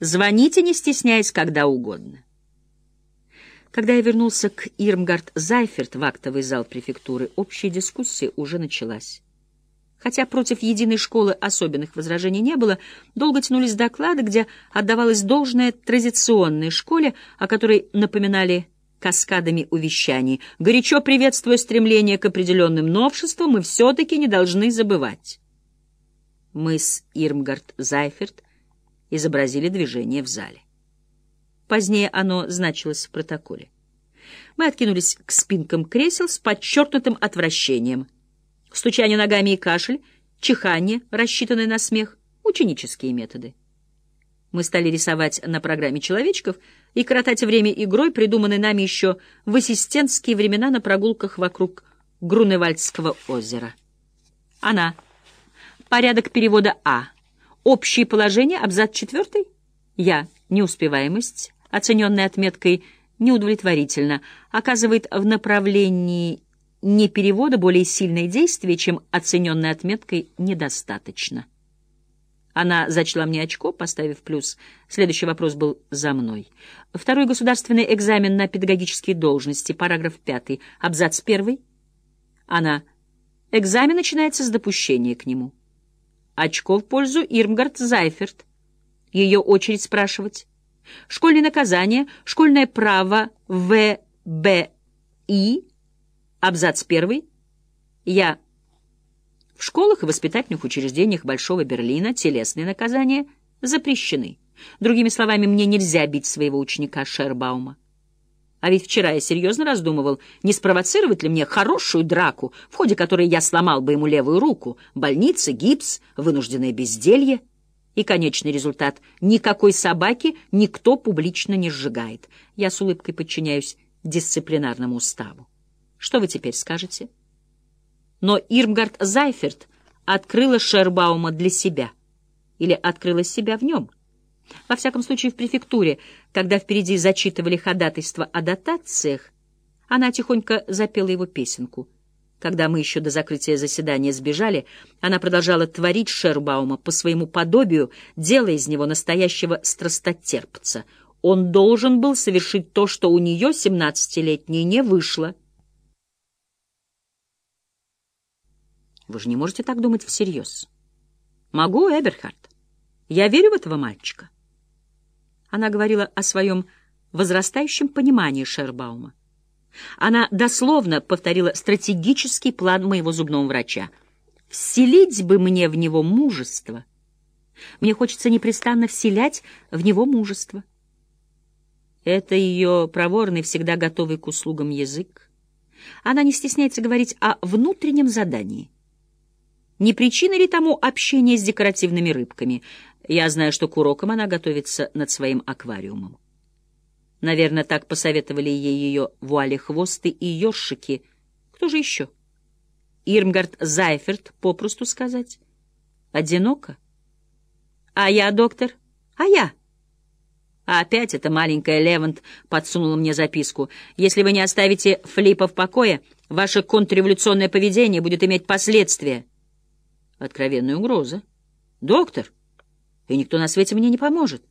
Звоните, не стесняясь, когда угодно. Когда я вернулся к Ирмгард Зайферт в актовый зал префектуры, общая дискуссия уже началась. Хотя против единой школы особенных возражений не было, долго тянулись доклады, где отдавалось должное традиционной школе, о которой напоминали каскадами увещаний. Горячо приветствуя стремление к определенным новшествам, мы все-таки не должны забывать. Мы с Ирмгард Зайферт изобразили движение в зале. Позднее оно значилось в протоколе. Мы откинулись к спинкам кресел с подчеркнутым отвращением. Стучание ногами и кашель, чихание, рассчитанное на смех, ученические методы. Мы стали рисовать на программе человечков и коротать время игрой, придуманной нами еще в ассистентские времена на прогулках вокруг Груневальдского озера. Она. Порядок перевода А. Общие положения, абзац четвертый. Я. Неуспеваемость оцененной отметкой неудовлетворительно, оказывает в направлении не перевода более сильное действие, чем оцененной отметкой недостаточно. Она зачла мне очко, поставив плюс. Следующий вопрос был за мной. Второй государственный экзамен на педагогические должности, параграф пятый, абзац первый. Она. Экзамен начинается с допущения к нему. Очко в пользу Ирмгард Зайферт. Ее очередь спрашивать. Школьное наказание, школьное право ВБИ, абзац первый. Я. В школах и воспитательных учреждениях Большого Берлина телесные наказания запрещены. Другими словами, мне нельзя бить своего ученика Шербаума. А ведь вчера я серьезно раздумывал, не спровоцировать ли мне хорошую драку, в ходе которой я сломал бы ему левую руку, больница, гипс, вынужденное безделье. И конечный результат — никакой собаки никто публично не сжигает. Я с улыбкой подчиняюсь дисциплинарному уставу. Что вы теперь скажете? Но Ирмгард Зайферт открыла Шербаума для себя. Или открыла себя в нем. Во всяком случае, в префектуре, когда впереди зачитывали ходатайство о дотациях, она тихонько запела его песенку — когда мы еще до закрытия заседания сбежали, она продолжала творить Шербаума по своему подобию, делая из него настоящего страстотерпца. Он должен был совершить то, что у нее, семнадцатилетней, не вышло. Вы же не можете так думать всерьез. Могу, Эберхард. Я верю в этого мальчика. Она говорила о своем возрастающем понимании Шербаума. Она дословно повторила стратегический план моего зубного врача. «Вселить бы мне в него мужество. Мне хочется непрестанно вселять в него мужество». Это ее проворный, всегда готовый к услугам язык. Она не стесняется говорить о внутреннем задании. Не причина ли тому общение с декоративными рыбками? Я знаю, что к урокам она готовится над своим аквариумом. Наверное, так посоветовали ей ее вуали-хвосты и ёршики. Кто же еще? Ирмгард Зайферт, попросту сказать. Одиноко? А я, доктор? А я? А опять эта маленькая Левант подсунула мне записку. Если вы не оставите Флипа в покое, ваше контрреволюционное поведение будет иметь последствия. Откровенная угроза. Доктор, и никто на свете мне не поможет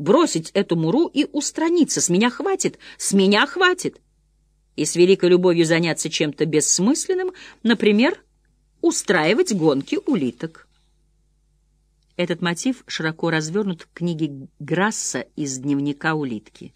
бросить эту муру и устраниться. С меня хватит, с меня хватит. И с великой любовью заняться чем-то бессмысленным, например, устраивать гонки улиток. Этот мотив широко развернут в книге Грасса из дневника улитки.